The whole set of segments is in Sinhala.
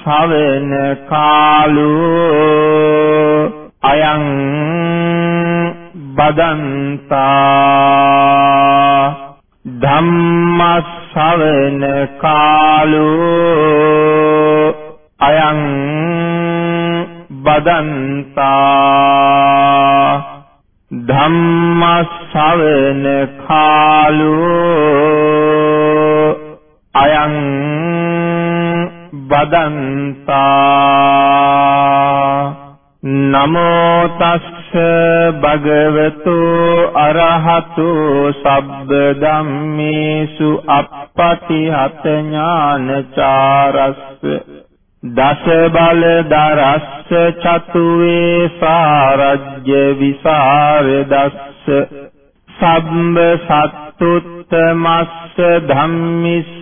ධම්මස්සවෙන කාලෝ අයං බදන්තා ධම්මස්සවෙන කාලෝ අයං බදන්තා ධම්මස්සවෙන කාලෝ අයං බදන්තා නමෝ තස්ස භගවතු අරහතු සබ්බ ධම්මේසු අප්පටිහත ඥානචාරස්ස දස බල දරස්ස චතුවේ සාරජ්‍ය විසරදස්ස සම්බ සත්තුත්තමස්ස ධම්මිස්ස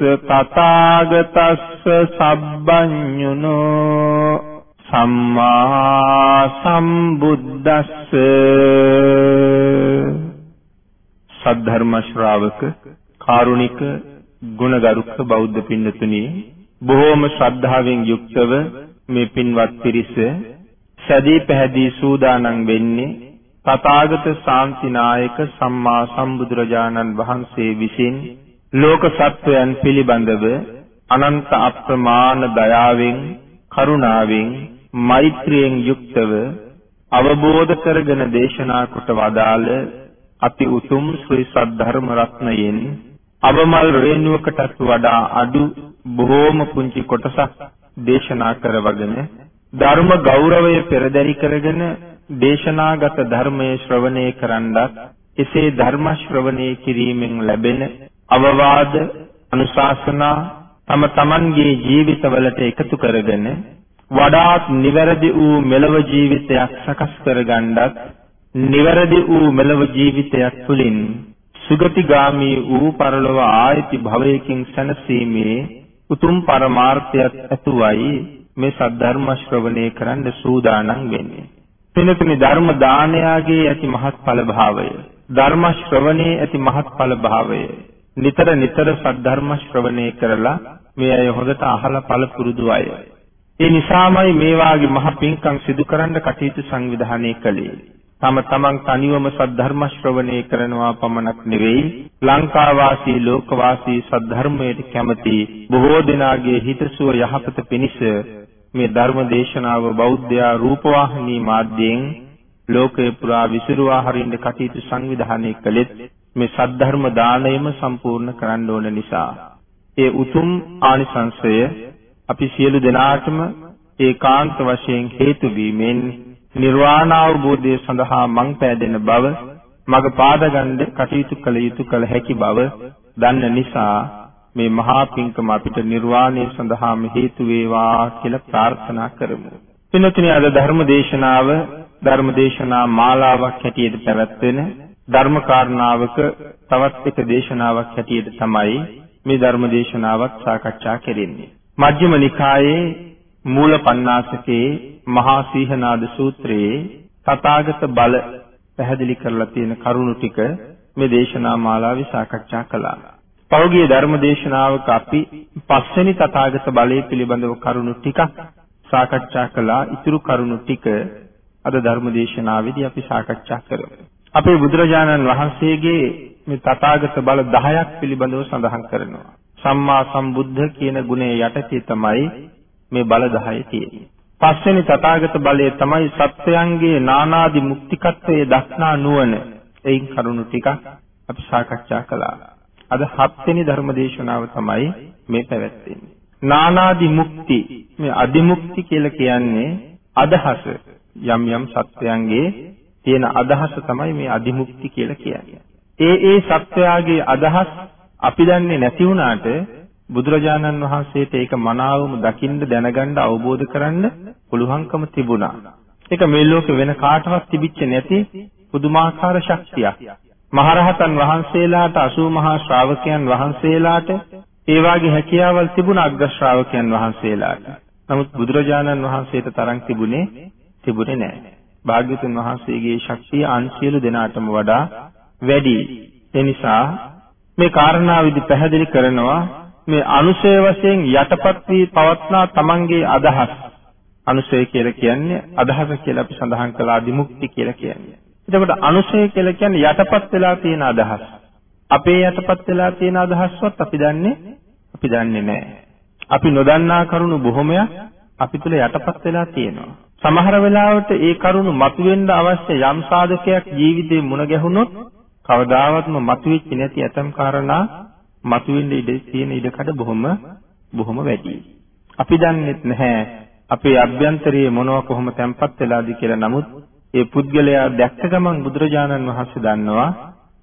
තථාගතස්ස සබ්බඤුනෝ සම්මා සම්බුද්දස්ස සද්ධර්ම ශ්‍රාවක කාරුණික ගුණගරුක බෞද්ධ පින්නතුනි බොහෝම ශ්‍රද්ධාවෙන් යුක්තව මේ පින්වත් පිරිස සැදී පැහැදී සූදානම් වෙන්නේ තථාගත ශාන්තිනායක සම්මා සම්බුදුරජාණන් වහන්සේ විසින් ලෝක සත්වයන් පිළිබඳව අනන්ත අප්‍රමාණ දයාවෙන් කරුණාවෙන් මෛත්‍රියෙන් යුක්තව අවබෝධ කරගෙන දේශනා කොට වදාළ අති උතුම් ශ්‍රී සද්ධර්ම රත්නයෙන් අවමල් රේණුවකටත් වඩා අඩු බොහෝම පුංචි කොටසක් දේශනා කරවගෙන ධර්ම ගෞරවය පෙරදරි කරගෙන දේශනාගත ධර්මයේ ශ්‍රවණය කරන්නත් එසේ ධර්ම ශ්‍රවණය කිරීමෙන් ලැබෙන අවවාද අනුශාසනා තම තමන්ගේ ජීවිතවලට එකතු කරගෙන වඩාත් නිවැරදි වූ මෙලව ජීවිතයක් සකස් කරගන්නත් නිවැරදි වූ මෙලව ජීවිතයක් තුළින් සුගතිගාමී වූ පරලොව ආයති භවයකින් සැනසීමේ උතුම් පරමාර්ථයක් ඇතුවයි මේ සද්ධර්ම ශ්‍රවණය කරන්න සූදානම් වෙන්නේ. පිනතුනි ධර්ම දානයාගේ ඇති මහත්ඵල භාවය ධර්ම ශ්‍රවණේ ඇති මහත්ඵල භාවය නිතර නිතර සද්ධර්ම ශ්‍රවණය කරලා මේ අය හොඳට අහලා ඵල පුරුදු අය. ඒ නිසාමයි මේ වාගේ මහ පිංකම් සිදු කරන්න කටයුතු සංවිධානය කළේ. තම තමන් තනිවම සද්ධර්ම ශ්‍රවණය කරනවා පමණක් නෙවෙයි ලංකාවාසී ලෝකවාසී සද්ධර්මයට කැමති බොහෝ දෙනාගේ හිතසුව යහපත පිණිස මේ ධර්ම දේශනාව බෞද්ධයා රූපවාහිනී මාධ්‍යයෙන් ලෝකේ පුරා විසිරුවා හරින්න කටයුතු සංවිධානය කළෙත් මේ සද්ධර්ම දාණයම සම්පූර්ණ කරන්න ඕන නිසා ඒ උතුම් ආනිසංසය අපි සියලු දෙනාටම ඒකාන්ත වශයෙන් හේතු වීමෙන් නිර්වාණ අවබෝධය සඳහා මං පෑදෙන බව මග පාදගන්න කටයුතු කළ යුතු කළ හැකි බව දන්න නිසා මේ මහා පිංකම අපිට නිර්වාණය සඳහාම හේතු වේවා කියලා ප්‍රාර්ථනා කරමු. පින්තුනි අද ධර්ම දේශනාව ධර්ම දේශනා මාලාවක් හැටියට පැවැත්වෙන ධර්ම කාරණාවක තවත් එක දේශනාවක් හැටියට තමයි මේ ධර්ම දේශනාවත් සාකච්ඡා කෙරෙන්නේ. මජ්ක්‍ධිම නිකායේ මූල පණ්ණාසකේ මහා සීහනාද සූත්‍රයේ තථාගත බල පැහැදිලි කරලා තියෙන කරුණු ටික මේ දේශනා මාලාවේ සාකච්ඡා කළා. පෞගිය ධර්ම දේශනාවක අපි පස්වෙනි තථාගත බලය පිළිබඳව කරුණු ටිකක් සාකච්ඡා කළා. ඊතුරු කරුණු ටික අද ධර්ම දේශනාවේදී අපි සාකච්ඡා කරමු. අපේ බුදුරජාණන් වහන්සේගේ මේ තථාගත බල 10ක් පිළිබඳව සඳහන් කරනවා. සම්මා සම්බුද්ධ කියන ගුණය යටතේ තමයි මේ බල 10 තියෙන්නේ. පස්වෙනි තථාගත බලය තමයි සත්‍යයන්ගේ නානාදි මුක්තිකත්වයේ දක්නා නුවණ. එයින් කරුණු ටිකක් අපි සාකච්ඡා කළා. අද හත්වෙනි ධර්ම දේශනාව තමයි මේ පැවැත්වෙන්නේ. නානාදි මුක්ති මේ අදිමුක්ති කියලා කියන්නේ අදහස යම් යම් සත්‍යයන්ගේ තියෙන අදහස තමයි මේ අදිමුක්ති කියලා කියන්නේ. ඒ ඒ සත්‍යයගේ අදහස් අපි දන්නේ නැති වුණාට බුදුරජාණන් වහන්සේට ඒක මනාවම දකින්න දැනගන්න අවබෝධ කරන්න පුළුවන්කම තිබුණා. ඒක මේ ලෝකේ වෙන කාටවත් තිබිච්ච නැති පුදුමාකාර ශක්තියක්. මහරහතන් වහන්සේලාට 80 මහා ශ්‍රාවකයන් වහන්සේලාට ඒ වාගේ හැකියාවල් තිබුණ අග්‍ර ශ්‍රාවකයන් වහන්සේලාට. නමුත් බුදුරජාණන් වහන්සේට තරම් තිබුණේ තිබුණේ නැහැ. භාග්‍යතුන් වහන්සේගේ ශක්තිය අන් සියලු දෙනාටම වඩා වැඩි. ඒ නිසා මේ කාරණාවිදි පැහැදිලි කරනවා මේ අනුසය වශයෙන් යටපත් වී පවත්නා තමන්ගේ අදහස් අනුසය කියලා කියන්නේ අදහස කියලා අපි සඳහන් කළා විමුක්ති කියලා කියන්නේ. එතකොට අනුසය කියලා කියන්නේ යටපත් වෙලා තියෙන අදහස්. අපේ යටපත් වෙලා තියෙන අදහස්වත් අපි දන්නේ අපි දන්නේ නැහැ. අපි නොදන්නා කරුණු බොහොමයක් අපි තුල යටපත් වෙලා තියෙනවා. සමහර වෙලාවට ඒ කරුණු මතුවෙන්න අවශ්‍ය යම් සාධකයක් ජීවිතේ මුණ ගැහුනොත් කවදාවත්ම මතුවෙච්ච නැති ඇතම් කාරණා මතුවෙන්න ඉඩ තියෙන ඉඩකඩ බොහොම බොහොම වැඩි. අපි දන්නෙත් නැහැ අපේ අභ්‍යන්තරයේ මොනවා කොහොම තැම්පත් වෙලාද කියලා. නමුත් ඒ පුද්ගලයා දැක්ක ගමන් බුදුරජාණන් වහන්සේ දන්නවා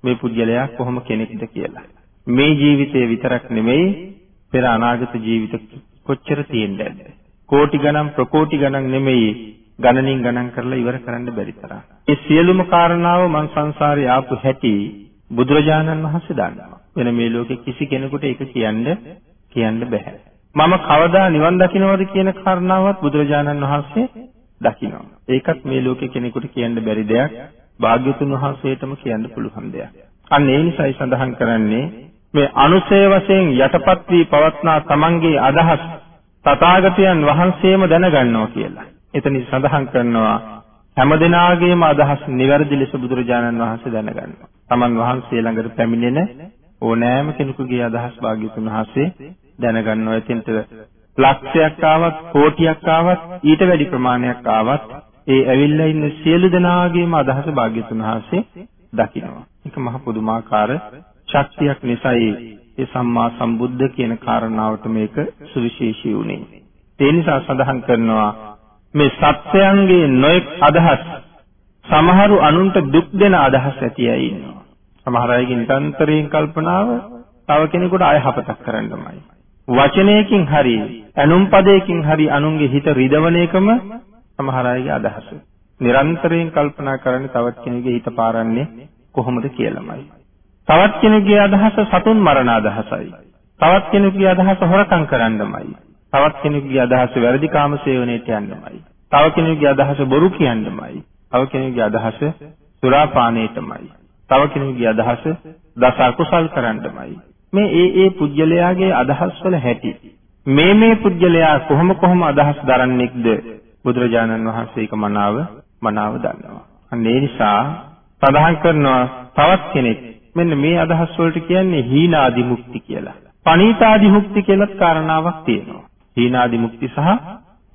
මේ පුද්ගලයා කොහොම කෙනෙක්ද කියලා. මේ ජීවිතේ විතරක් නෙමෙයි පෙර අනාගත ජීවිත කොච්චර තියෙන්නද? කෝටි ගණන් ප්‍රකෝටි ගණන් නෙමෙයි ගණනින් ගණන් කරලා ඉවර කරන්න බැරි තරම්. මේ සියලුම කාරණාව මං සංසාරේ ආපු හැටි බුදුරජාණන් වහන්සේ දන්නවා. වෙන මේ ලෝකේ කිසි කෙනෙකුට ඒක කියන්න කියන්න බෑ. මම කවදා නිවන් දකින්නවද කියන කාරණාවත් බුදුරජාණන් වහන්සේ දකිනවා. ඒකත් මේ ලෝකේ කෙනෙකුට කියන්න බැරි දෙයක්. භාග්‍යතුන් වහන්සේටම කියන්න පුළුවන් දෙයක්. අන්න ඒ නිසායි සඳහන් කරන්නේ මේ අනුසය වශයෙන් යටපත් වී පවත්නා තමන්ගේ අදහස් තථාගතයන් වහන්සේම දැනගන්නවා කියලා. එතන සඳහන් කරනවා හැමදෙනාගේම අදහස් නිවැරදි ලෙස බුදුරජාණන් වහන්සේ දැනගන්නවා. තමන් වහන්සේ ළඟට පැමිණෙන ඕනෑම කෙනෙකුගේ අදහස් භාග්‍යතුන් වහන්සේ දැනගන්නවා. එතෙන්ට ලක්ෂයක් ආවත් කෝටියක් ආවත් ඊට වැඩි ප්‍රමාණයක් ආවත් ඒ ඇවිල්ලා ඉන්න සියලු දෙනාගේම අදහස භාග්‍යතුන් වහන්සේ දකිනවා. ඒක මහ පුදුමාකාර ශක්තියක් නිසායි ඒ සම්මා සම්බුද්ධ කියන කාරණාවට මේක සුවිශේෂී වුණේ. ඒ නිසා සඳහන් කරනවා මේ සත්‍යයන්ගේ නොඑක් අදහස් සමහරු අනුන්ට දුක් දෙන අදහස් ඇති අය ඉන්නවා. සමහර අයගේ නිරන්තරයෙන් කල්පනාව තව කෙනෙකුට අයහපතක් කරන්නමයි. වචනයකින් හරි ඇනුම් පදයකින් හරි අනුන්ගේ හිත රිදවන එකම සමහර අයගේ අදහස. නිරන්තරයෙන් කල්පනා කරන්නේ තවත් කෙනෙකුගේ හිත පාරන්නේ කොහොමද කියලාමයි. තවත් කෙනෙකුගේ අදහස සතුන් මරණ අදහසයි. තවත් කෙනෙකුගේ අදහස හොරකම් කරන්නමයි. තවත් කෙනෙකුගේ අදහස වැරදි කාම සේවනයේට යන්නමයි. තව කෙනෙකුගේ අදහස බොරු කියන්නමයි. තව කෙනෙකුගේ අදහස සුරාපානයටමයි. තව කෙනෙකුගේ අදහස දස අකුසල් කරන්නමයි. මේ ඒ ඒ පුජ්‍යලයාගේ අදහස් වල හැටි. මේ මේ පුජ්‍යලයා කොහොම කොහොම අදහස් දරන්නේක්ද බුදුරජාණන් වහන්සේ ඒක මනාව මනාව දන්නවා. අන්න ඒ නිසා සඳහන් කරනවා තවත් කෙනෙක් මෙන්න මේ අදහස් වලට කියන්නේ හීනාදි මුක්ති කියලා. පණීතාදි මුක්ති කියලත් කාරණාවක් තියෙනවා. හීනාදි මුක්ති සහ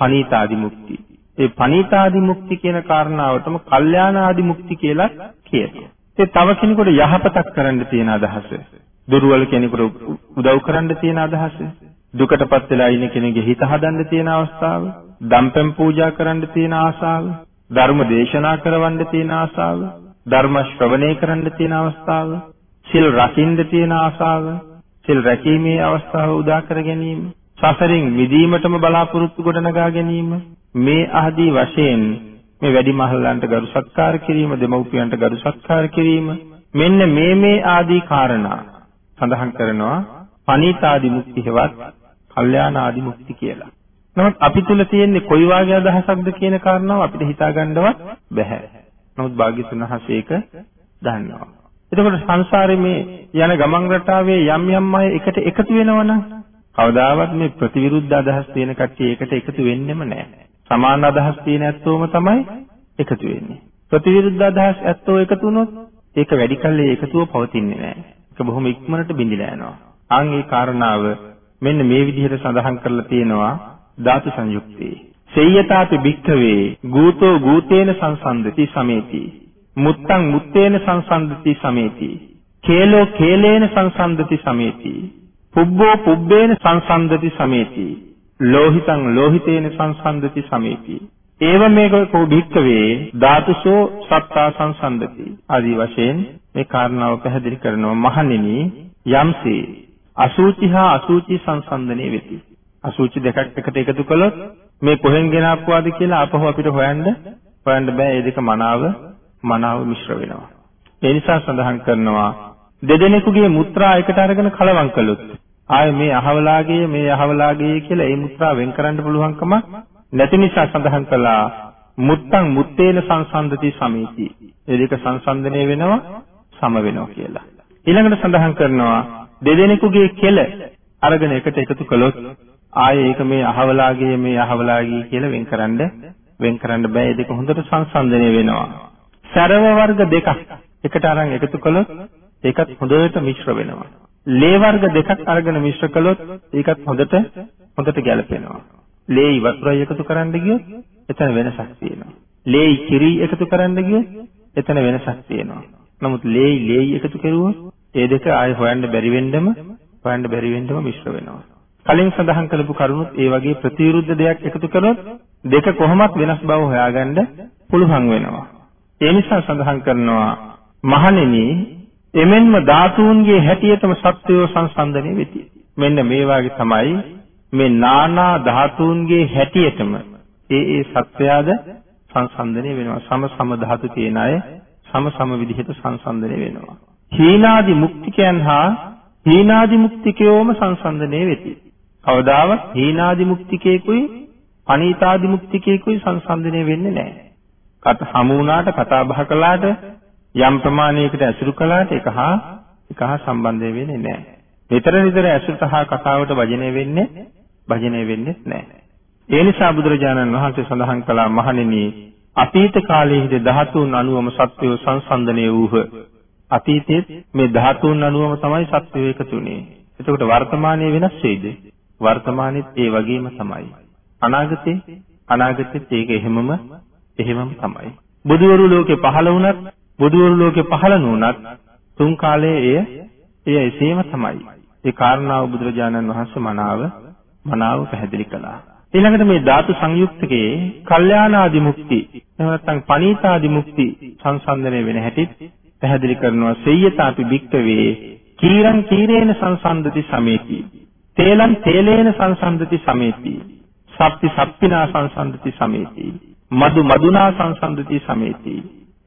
පණීතාදි මුක්ති. ඒ පණීතාදි මුක්ති කියන කාරණාවටම කල්යාණාදි මුක්ති කියලා කියනවා. ඒ තව කෙනෙකුට යහපතක් කරන්න තියෙන අදහස. දුර්වල කෙනෙකුට උදව් කරන්න තියෙන අදහස. දුකටපත් වෙලා ඉන්න කෙනෙකුගේ හිත හදන්න තියෙන අවස්ථාව. දම්පැන් පූජා කරන්න තියෙන ආසාව. ධර්ම දේශනා කරවන්න තියෙන ආසාව. ධර්ම ශ්‍රවණය කරන්න තියෙන අවස්ථාව, සිල් රකින්න තියෙන ආසාව, සිල් රැකීමේ අවස්ථාව උදා කර ගැනීම, සසරින් මිදීමටම බලාපොරොත්තු ගොඩනගා ගැනීම මේ ආදී වශයෙන් මේ වැඩිමහල්ලන්ට ගරු සත්කාර කිරීම, දෙමව්පියන්ට ගරු සත්කාර කිරීම මෙන්න මේ මේ ආදී කාරණා සඳහන් කරනවා පණීතාදි මුක්ති හෙවත් කල්යාණ ආදි මුක්ති කියලා. නමුත් අපි තුල තියෙන්නේ කොයි වාගේ අදහසක්ද කියන කාරණාව අපිට හිතා ගන්නවත් බැහැ. නමුත් භාග්‍යතුන් වහන්සේ ඒක දන්නවා. එතකොට සංසාරේ මේ යන ගමන් රටාවේ යම් යම් අය එකට එකතු වෙනවනම් කවදාවත් මේ ප්‍රතිවිරුද්ධ අදහස් තියෙන කට්ටිය එකට එකතු වෙන්නෙම නැහැ. සමාන අදහස් තියෙන ඇත්තෝම තමයි එකතු වෙන්නේ. ප්‍රතිවිරුද්ධ අදහස් ඇත්තෝ එකතු වුණොත් ඒක වැඩි කල් ඒ එකතුව පවතින්නේ නැහැ. ඒක බොහොම ඉක්මනට බිඳිලා යනවා. අන් ඒ කාරණාව මෙන්න මේ විදිහට සඳහන් කරලා තියෙනවා ධාතු සංයුක්තේ. සේයතාපි භික්ඛවේ ගූතෝ ගූතේන සංසන්දති සමේති. මුත්තං මුත්තේන සංසන්දති සමේති. කේලෝ කේලේන සංසන්දති සමේති. පුබ්බෝ පුබ්බේන සංසන්දති සමේති. ලෝහිතං ලෝහිතේන සංසන්දති සමේති. ඒව මේක කෝ භික්කවේ ධාතුසෝ සත්තා සංසන්දති. ආදී වශයෙන් මේ කාරණාව පැහැදිලි කරනවා මහණෙනි යම්සේ අසූචි හා අසූචි සංසන්දනයේ වෙති. අසූචි දෙකක් එකට එකතු කළොත් මේ කොහෙන් ගෙන ආපුවාද කියලා අපහු අපිට හොයන්න හොයන්න බෑ. ඒ දෙක මනාව මනාව මිශ්‍ර වෙනවා. ඒ නිසා සඳහන් කරනවා දෙදෙනෙකුගේ මුත්‍රා එකට අරගෙන කලවම් කළොත් ආයේ මේ අහවලාගේ මේ අහවලාගේ කියලා ඒ මුත්‍රා වෙන් කරන්න පුළුවන්කම නැති නිසා සඳහන් කළා මුත්තං මුත්තේන සංසන්දති සමීති. ඒ දෙක සංසන්දනය වෙනවා සම වෙනවා කියලා. ඊළඟට සඳහන් කරනවා දෙදෙනෙකුගේ කෙල අරගෙන එකට එකතු කළොත් ආයේ ඒක මේ අහවලාගේ මේ අහවලාගේ කියලා වෙන්කරන්න වෙන්කරන්න බෑ. ඒ දෙක හොඳට සංසන්දනය වෙනවා. සරව වර්ග දෙකක් එකට අරන් එකතු කළොත් ඒකත් හොඳට මිශ්‍ර වෙනවා. ලේ වර්ග දෙකක් අරගෙන මිශ්‍ර කළොත් ඒකත් හොඳට හොඳට ගැලපෙනවා. ලේයි වතුරයි එකතු කරන්න ගියොත් එතන වෙනසක් තියෙනවා. ලේයි කිරි එකතු කරන්න ගියොත් එතන වෙනසක් තියෙනවා. නමුත් ලේයි ලේයි එකතු කරුවොත් ඒ දෙක ආයෙ හොයන්න බැරි වෙන්නම හොයන්න බැරි වෙන්නම මිශ්‍ර වෙනවා. කලින් සඳහන් කරපු කරුණුත් ඒ වගේ ප්‍රතිවිරුද්ධ දෙයක් එකතු කරොත් දෙක කොහොමත් වෙනස් බව හොයාගන්න පුළුවන් වෙනවා. ඒ නිසා සඳහන් කරනවා මහණෙනි එමෙන්ම ධාතුන්ගේ හැටියටම සත්වයෝ සංසන්දනය වෙති. මෙන්න මේ වාගේ තමයි මේ නානා ධාතුන්ගේ හැටියටම ඒ ඒ සත්වයාද සංසන්දනය වෙනවා. සම සම ධාතු තියෙන අය සම සම විදිහට සංසන්දනය වෙනවා. හීනාදි මුක්තිකයන් හා හීනාදි මුක්තිකයෝම සංසන්දනය වෙති. කවදාවත් හීනාදි මුක්තිකේකුයි අනීතාදි මුක්තිකේකුයි සංසන්දනය වෙන්නේ නැහැ. කට හමු වුණාට කතා බහ කළාට යම් ප්‍රමාණයකට ඇසුරු කළාට ඒක හා ඒක හා සම්බන්ධ වෙන්නේ නැහැ. නිතර නිතර ඇසුරට හා කතාවට වජනය වෙන්නේ වජනය වෙන්නේ නැහැ. ඒ නිසා බුදුරජාණන් වහන්සේ සඳහන් කළා මහණෙනි අතීත කාලයේදී ධාතුන් අනුවම සත්වය සංසන්දනය වූහ. අතීතයේ මේ ධාතුන් අනුවම තමයි සත්වය එකතු වුනේ. එතකොට වර්තමානයේ වෙනස් වෙයිද? වර්තමානෙත් ඒ වගේම තමයි. අනාගතේ අනාගතෙත් ඒක එහෙමම එහෙමම තමයි. බුදුවරු ලෝකේ පහළ වුණත් බුදුවරු ලෝකේ පහළ නොවුනත් තුන් කාලයේ එය එය එසේම තමයි. ඒ කාරණාව බුදුරජාණන් වහන්සේ මනාව මනාව පැහැදිලි කළා. ඊළඟට මේ ධාතු සංයුක්තකේ කල්යාණාදි මුක්ති එහෙම නැත්නම් පනීතාදි මුක්ති සංසන්දනය වෙන හැටි පැහැදිලි කරනවා සෙය්‍යතාපි භික්කවේ කීරං කීරේන සංසන්දති සමේති තේලං තේලේන සංසන්දති සමේති සප්පි සප්පිනා සංසන්දති සමේති මදු මදුනා සංසන්දති සමේති.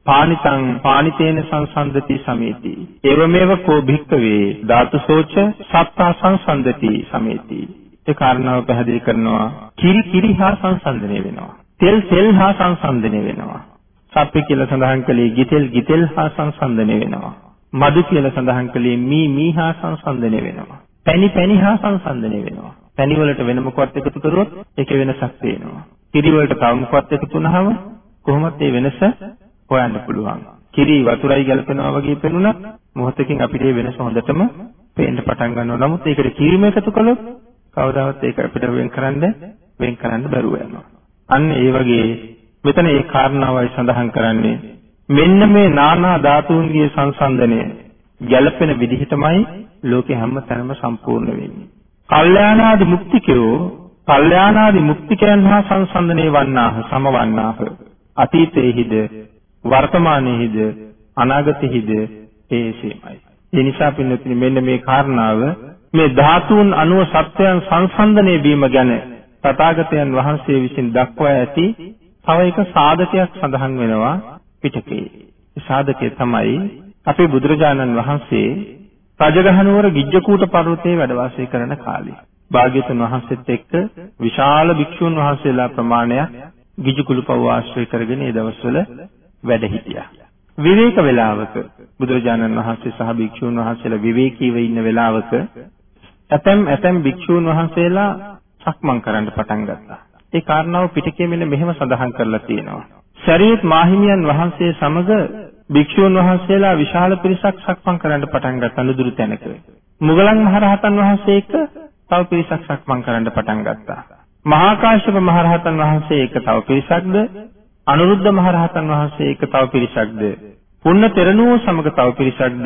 පානිතං පානිතේන සංසන්දති සමේති. එවමෙව කෝ භික්කවේ ධාතුසෝච සත්තා සංසන්දති සමේති. ඒ කාරණාව පැහැදිලි කරනවා. කිරි කිරි හා සංසන්දනය වෙනවා. තෙල් තෙල් හා සංසන්දනය වෙනවා. සප්පි කියලා සඳහන් කළේ ගිතෙල් ගිතෙල් හා සංසන්දනය වෙනවා. මදු කියලා සඳහන් කළේ මී මී හා සංසන්දනය වෙනවා. පැණි පැණි හා සංසන්දනය වෙනවා. පැණි වලට වෙන මොකක්ද එකතු කරුවොත් ඒකේ වෙනසක් තියෙනවා කිරි වලට තව මොකක්ද එකතු වුනහම කොහොමද මේ වෙනස හොයන්න පුළුවන්. කිරි වතුරයි ගැලපෙනවා වගේ පෙනුනත් මොහොතකින් අපිට වෙනස හොඳටම පේන්න පටන් ගන්නවා. නමුත් ඒකට කිරිම එකතු කළොත් කවදාවත් ඒක අපිට වෙන් කරන්න වෙන් කරන්න බැරුව යනවා. අන්න ඒ වගේ මෙතන ඒ කාරණාවයි සඳහන් කරන්නේ මෙන්න මේ නානා ධාතුන්ගේ සංසන්දනය ගැළපෙන විදිහටමයි ලෝකේ හැම තැනම සම්පූර්ණ වෙන්නේ. කල්යාණාදි මුක්තිකයෝ කල්යාණාදි මුක්තිකයන් හා සංසන්දනය වන්නාහ සමවන්නාහ අතීතයේහිද වර්තමානයේහිද අනාගතෙහිද ඒසෙමයි. ඒ නිසා පින්නතුනි මෙන්න මේ කාරණාව මේ ධාතුන් අනුව සත්‍යයන් සංසන්දනය වීම ගැන තථාගතයන් වහන්සේ විසින් දක්වා ඇති තව එක සාධකයක් සඳහන් වෙනවා පිටකේ. ඒ සාධකය තමයි අපේ බුදුරජාණන් වහන්සේ රජගහනුවර ගිජ්ජකූට පර්වතයේ වැඩ වාසය කරන කාලේ. භාග්‍යතුන් වහන්සේත් එක්ක විශාල භික්ෂුන් වහන්සේලා ප්‍රමාණයක් ගිජ්ජකුළු පව ආශ්‍රය කරගෙන ඒ දවස්වල වැඩ හිටියා. විවේක වේලාවක බුදුරජාණන් වහන්සේ සහ භික්ෂුන් වහන්සේලා විවේකීව ඉන්න වේලාවක ඇතැම් ඇතැම් භික්ෂූන් වහන්සේලා සක්මන් කරන්න පටන් ගත්තා. ඒ කාරණාව පිටකයේ මෙන්න මෙහෙම සඳහන් කරලා තියෙනවා. ශරීරත් මාහිමියන් වහන්සේ සමග භික්ෂූන් වහන්සේලා විශාල පිරිසක් සක්මන් කරන්න පටන් ගත්තා නුදුරු තැනක. මුගලන් මහරහතන් වහන්සේ එක්ක තව පිරිසක් සක්මන් කරන්න පටන් ගත්තා. මහා කාශ්‍යප මහරහතන් වහන්සේ එක්ක තව පිරිසක්ද අනුරුද්ධ මහරහතන් වහන්සේ එක්ක තව පිරිසක්ද පුන්න තෙරණුව සමග තව පිරිසක්ද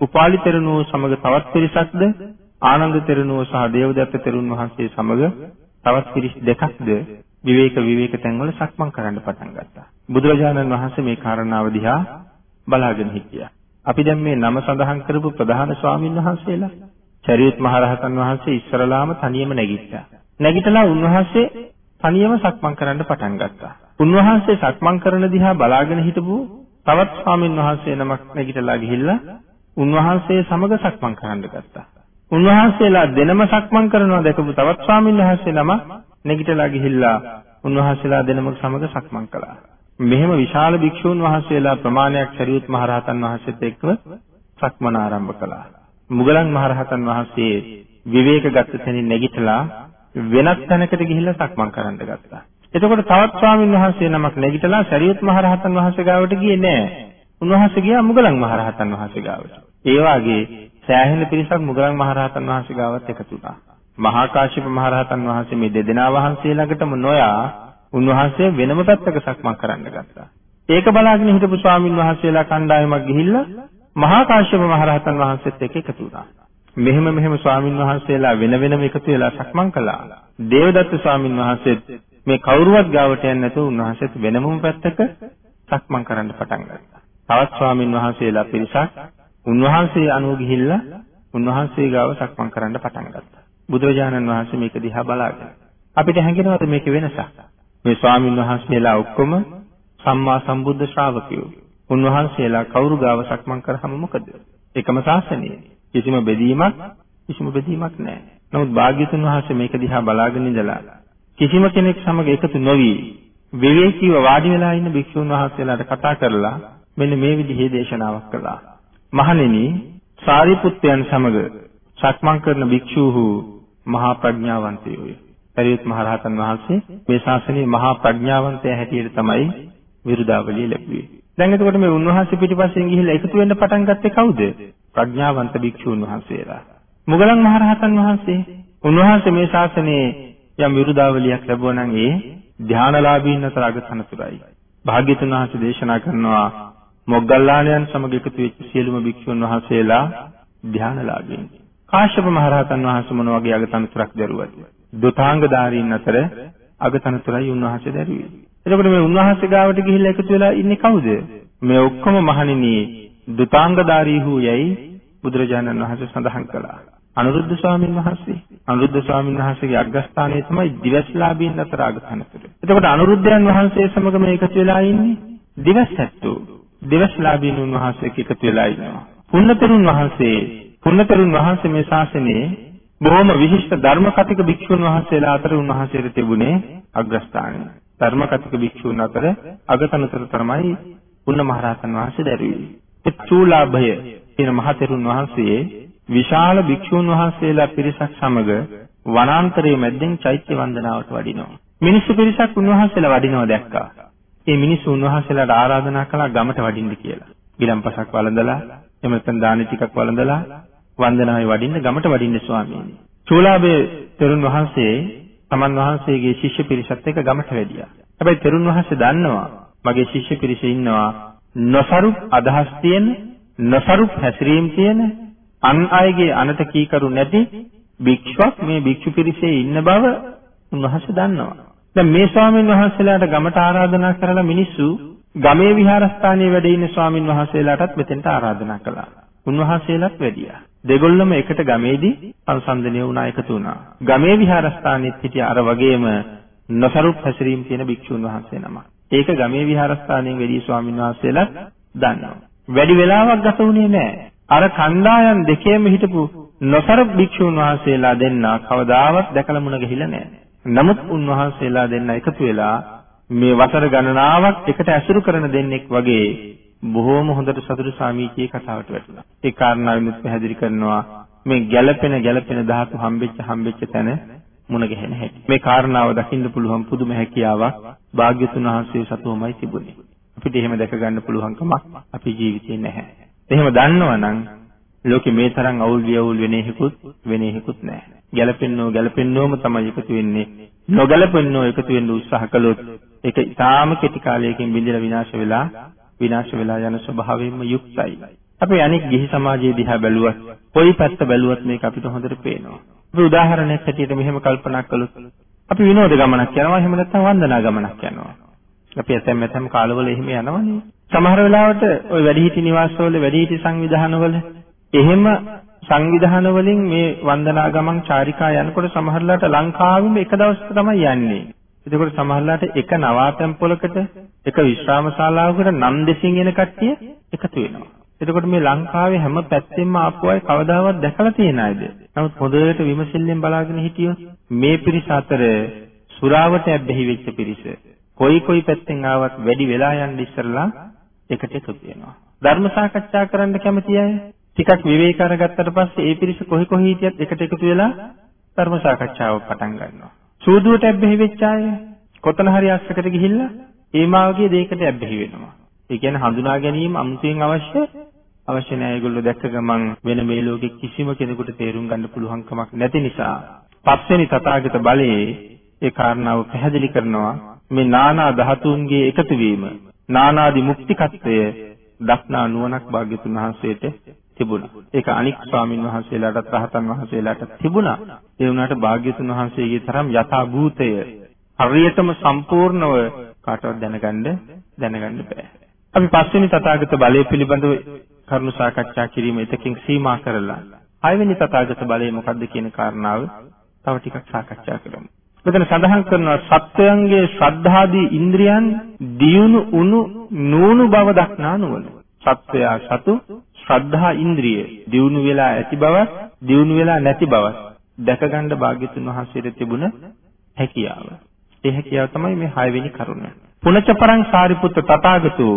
උපාලි තෙරණුව සමග තවත් පිරිසක්ද ආනන්ද තෙරණුව සහ දේවදත්ත තෙරුන් වහන්සේ සමග තවත් පිරිස් දෙකක්ද විවේක විවේක තැන්වල සක්මන් කරන්න පටන් ගත්තා. බුදුරජාණන් වහන්සේ මේ කාරණාව දිහා බලාගෙන හිටියා. අපි දැන් මේ නම සඳහන් කරපු ප්‍රධාන ස්වාමින් වහන්සේලා චරිත මහරහතන් වහන්සේ ඉස්සරලාම තනියම නැගිට්ටා. නැගිටලා උන්වහන්සේ තනියම සක්මන් කරන්න පටන් ගත්තා. උන්වහන්සේ සක්මන් කරන දිහා බලාගෙන හිටපු තවත් ස්වාමින් වහන්සේ නමක් නැගිටලා ගිහිල්ලා උන්වහන්සේ සමග සක්මන් කරන්න ගත්තා. උන්වහන්සේලා දෙනම සක්මන් කරනවා දැකපු තවත් ස්වාමීන් වහන්සේ නම නැගිටලා ගිහිල්ලා උන්වහන්සේලා දෙනම සමග සක්මන් කළා. මෙහෙම විශාල භික්ෂූන් වහන්සේලා ප්‍රමාණයක් සරියුත් මහරහතන් වහන්සේත් එක්ව සක්මන ආරම්භ කළා. මුගලන් මහරහතන් වහන්සේ විවේක ගත තැනින් නැගිටලා වෙනත් තැනකට ගිහිල්ලා සක්මන් කරන්න ගත්තා. එතකොට තවත් ස්වාමීන් වහන්සේ නමක් නැගිටලා සරියුත් මහරහතන් වහන්සේ ගාවට ගියේ නෑ. උන්වහන්සේ ගියා මුගලන් මහරහතන් වහන්සේ ගාවට. ඒ වාගේ සෑහෙන පිරිසක් මුගලන් මහරහතන් වහන්සේ ගාවත් එකතු වුණා. මහා කාශ්‍යප මහරහතන් වහන්සේ මේ දෙදෙනා වහන්සේ ළඟටම නොයා උන්වහන්සේ වෙනම පැත්තක සක්මන් කරන්න ගත්තා. ඒක බලාගෙන හිටපු ස්වාමින් වහන්සේලා කණ්ඩායමක් ගිහිල්ලා මහා කාශ්‍යප මහරහතන් වහන්සේත් එක්ක එකතු වුණා. මෙහෙම මෙහෙම ස්වාමින් වහන්සේලා වෙන වෙනම එකතු වෙලා සක්මන් කළා. දේවදත්ත ස්වාමින් වහන්සේත් මේ කවුරුවත් ගාවට යන්නේ නැතුව උන්වහන්සේත් වෙනමම පැත්තක සක්මන් කරන්න පටන් ගත්තා. තවත් ස්වාමින් වහන්සේලා පිරිසක් උන්වහන්සේ අනුව ගිහිල්ලා උන්වහන්සේ ගාව සක්මන් කරන්න පටන් ගත්තා. බුදුරජාණන් වහන්සේ මේක දිහා බලාගෙන අපිට හැඟෙනවද මේකේ වෙනසක්? මේ ස්වාමින් වහන්සේලා ඔක්කොම සම්මා සම්බුද්ධ ශ්‍රාවකයෝ. උන්වහන්සේලා කවුරු ගාව සක්මන් කරාම මොකද? එකම ශාසනය. කිසිම බෙදීමක් කිසිම බෙදීමක් නැහැ. නමුත් භාග්‍යතුන් වහන්සේ මේක දිහා බලාගෙන ඉඳලා කිසිම කෙනෙක් සමග එකතු නොවි විවේකීව වාඩි වෙලා ඉන්න භික්ෂුන් වහන්සේලාට කතා කරලා මෙන්න මේ විදිහේ දේශනාවක් කළා. මහණෙනි සාරිපුත්තයන් සමග සක්මන් කරන භික්ෂූහු මහා ප්‍රඥාවන්තයෝය. පරියුත් මහරහතන් වහන්සේ මේ ශාසනයේ මහා ප්‍රඥාවන්තය හැටියට තමයි විරුදාවලිය ලැබුවේ. දැන් එතකොට මේ උන්වහන්සේ පිටිපස්සෙන් ගිහිල්ලා එකතු වෙන්න පටන් ගත්තේ කවුද? ප්‍රඥාවන්ත භික්ෂූන් වහන්සේලා. මුගලන් මහරහතන් වහන්සේ උන්වහන්සේ මේ ශාසනයේ යම් විරුදාවලියක් ලැබුවා නම් ඒ ධානලාභීන් අතර අගතනතුරයි. භාග්‍යතුන් වහන්සේ දේශනා කරනවා මොග්ගල්ලාණයන් සමග එකතු වෙච්ච සියලුම භික්ෂුන් වහන්සේලා ධානලාභීන්. කාශ්‍යප මහරහතන් වහන්සේ මොන වගේ අගතනතුරක් දරුවද? දුතාංගධාරීන් අතර අගතනතුරයි උන්වහන්සේ දරුවේ. එතකොට මේ උන්වහන්සේ ගාවට ගිහිල්ලා එකතු වෙලා ඉන්නේ කවුද? මේ ඔක්කොම මහණෙනි දුතාංගධාරීහු යයි බුදුරජාණන් වහන්සේ සඳහන් කළා. අනුරුද්ධ ස්වාමීන් වහන්සේ අනුරුද්ධ ස්වාමීන් වහන්සේගේ අග්‍රස්ථානයේ තමයි දිවස්ලාභීන් අතර අගතනතුර. එතකොට අනුරුද්ධයන් වහන්සේ සමග මේ එකතු වෙලා ඉන්නේ දිවස්ඇත්තෝ. දිවස්ලාභීන් වහන්සේ එකතු වෙලා ඉන්නවා. පුන්නතරුන් වහන්සේ පුන්නතරුන් වහන්සේ මේ ශාසනයේ බොහොම විශිෂ්ට ධර්ම කතික භික්ෂුන් වහන්සේලා අතර උන්වහන්සේට තිබුණේ අග්‍රස්ථානය. ධර්ම කතික භික්ෂුන් අතර අගතනතර තමයි පුන්න මහරහතන් වහන්සේ දැරුවේ. ඒ චූලාභය කියන මහතෙරුන් වහන්සේ විශාල භික්ෂුන් වහන්සේලා පිරිසක් සමග වනාන්තරයේ මැද්දෙන් චෛත්‍ය වන්දනාවට වඩිනවා. මිනිස්සු පිරිසක් උන්වහන්සේලා වඩිනවා දැක්කා. ඒ මිනිස්සු උන්වහන්සේලාට ආරාධනා කළා ගමට වඩින්න කියලා. ගිලම්පසක් වළඳලා, එහෙම නැත්නම් දානි ටිකක් වළඳලා වන්දනාවේ වඩින්න ගමට වඩින්න ස්වාමීනි. චූලාභේ තෙරුන් වහන්සේ තමන් වහන්සේගේ ශිෂ්‍ය පිරිසත් එක්ක ගමට වැඩියා. හැබැයි තෙරුන් වහන්සේ දන්නවා මගේ ශිෂ්‍ය පිරිස ඉන්නවා නොසරුප් අදහස් තියෙන, නොසරුප් හැසිරීම් තියෙන, අන් අයගේ අනත කීකරු නැති භික්ෂුවක් මේ භික්ෂු පිරිසේ ඉන්න බව උන්වහන්සේ දන්නවා. දැන් මේ ස්වාමීන් වහන්සේලාට ගමට ආරාධනා කරලා මිනිස්සු ගමේ විහාරස්ථානයේ වැඩ ඉන්න ස්වාමින් වහන්සේලාටත් මෙතෙන්ට ආරාධනා කළා. උන්වහන්සේලාත් වැඩියා. දෙගොල්ලම එකට ගමේදී සංසන්දනය වුණා එකතු වුණා. ගමේ විහාරස්ථානෙත් හිටිය අර වගේම නොසරුප් හැසිරීම තියෙන භික්ෂුන් වහන්සේ නම. ඒක ගමේ විහාරස්ථානයෙන් වැඩි ස්වාමින් වහන්සේලාත් දන්නවා. වැඩි වෙලාවක් ගත වුණේ නැහැ. අර කණ්ඩායම් දෙකේම හිටපු නොසරුප් භික්ෂුන් වහන්සේලා දෙන්න කවදාවත් දැකලා මුණ ගැහිලා නැහැ. නමුත් උන්වහන්සේලා දෙන්න එකතු වෙලා මේ වසර ගණනාවක් එකට ඇසුරු කරන දෙන්නෙක් වගේ බොහෝම හොඳට සතුටු සාමීචියේ කතාවට වැටුණා. ඒ කාරණාවෙත් පැහැදිලි කරනවා මේ ගැළපෙන ගැළපෙන ධාතු හම්බෙච්ච හම්බෙච්ච තැන මුණ ගැහෙන හැටි. මේ කාරණාව දකින්න පුළුවන් පුදුම හැකියාවක් භාග්‍යතුන් වහන්සේ සතුවමයි තිබුණේ. අපිට එහෙම දැක ගන්න පුළුවන්කමක් අපේ ජීවිතේ නැහැ. එහෙම දන්නවනම් ලෝකෙ මේ තරම් අවුල් වියවුල් වෙන එකකුත් වෙන එකකුත් නැහැ. ගැළපෙන්නෝ ගැළපෙන්නෝම තමයි එකතු වෙන්නේ. නොගැළපෙන්නෝ එකතු වෙන්න උත්සාහ කළොත් ඒක ඊටාම කෙටි කාලයකින් බිඳිලා විනාශ වෙලා විනාශ වෙලා යන ස්වභාවයෙන්ම යුක්තයි. අපි අනෙක් ගිහි සමාජයේ දිහා බැලුවත් කොයි පැත්ත බැලුවත් මේක අපිට හොඳට පේනවා. අපි උදාහරණයක් හැටියට මෙහෙම කල්පනා කළොත් අපි විනෝද ගමනක් යනවා එහෙම නැත්නම් වන්දනා ගමනක් යනවා. අපි ඇතැම් ඇතැම් කාලවල එහෙම යනවනේ. සමහර වෙලාවට ওই වැඩිහිටි නිවාසවල වැඩිහිටි සංවිධානවල එහෙම සංවිධාන වලින් මේ වන්දනා ගමන් චාරිකා යනකොට සමහරලාට ලංකාවෙම එක දවසක තමයි යන්නේ. එතකොට සමහරලාට එක නවාතැන් පොලකට එක විශ්‍රාම ශාලාවකට නම් දෙසින් එන කට්ටිය එකතු වෙනවා. එතකොට මේ ලංකාවේ හැම පැත්තෙම ආපු අය කවදාවත් දැකලා තියෙන අයද? නමුත් හොඳට විමසිල්ලෙන් බලාගෙන හිටියොත් මේ පිරිස අතර සුරාවට ඇබ්බැහි වෙච්ච පිරිස කොයි කොයි පැත්තෙන් ආවත් වැඩි වෙලා යන්න ඉස්සරලා එකට එකතු වෙනවා. ධර්ම සාකච්ඡා කරන්න කැමති අය ටිකක් විවේක අරගත්තට පස්සේ ඒ පිරිස කොහි කොහි හිටියත් එකට එකතු වෙලා ධර්ම සාකච්ඡාව පටන් ගන්නවා. සූදුවට ඇබ්බැහි වෙච්ච අය කොතන හරි අස්සකට ගිහිල්ලා ඒ මාවගේ දෙයකට ඇබ්බැහි වෙනවා. ඒ කියන්නේ හඳුනා ගැනීම අමුතුවෙන් අවශ්‍ය අවශ්‍ය නැහැ. ඒගොල්ලෝ දැක්ක ගමන් වෙන මේ ලෝකෙ කිසිම කෙනෙකුට තේරුම් ගන්න පුළුවන් කමක් නැති නිසා පස්වෙනි තථාගත බලයේ ඒ කාරණාව පැහැදිලි කරනවා මේ නානා ධාතුන්ගේ එකතු වීම නානාදි මුක්තිකත්වය දක්නා නුවණක් භාග්‍යතුන් වහන්සේට තිබුණා. ඒක අනික් ස්වාමින් වහන්සේලාටත් රහතන් වහන්සේලාටත් තිබුණා. ඒ වුණාට භාග්‍යතුන් වහන්සේගේ තරම් යථා භූතය හරියටම සම්පූර්ණව කාටවත් දැනගන්න දැනගන්න බෑ. අපි පස්වෙනි තථාගත බලය පිළිබඳව කරුණු සාකච්ඡා කිරීම එතකින් සීමා කරලා හයවෙනි තථාගත බලය මොකක්ද කියන කාරණාව තව ටිකක් සාකච්ඡා කරමු. මෙතන සඳහන් කරනවා සත්වයන්ගේ ශ්‍රද්ධාදී ඉන්ද්‍රියන් දියුණු උණු නූණු බව දක්නා නුවණ. සත්වයා සතු ශ්‍රද්ධා ඉන්ද්‍රිය දියුණු වෙලා ඇති බවත් දියුණු වෙලා නැති බවත් දැකගන්න භාග්‍යතුන් වහන්සේට තිබුණ හැකියාව. ඒ හැකියාව තමයි මේ 6 වෙනි කරුණ. පුනච පරං සාරිපුත්ත තථාගතෝ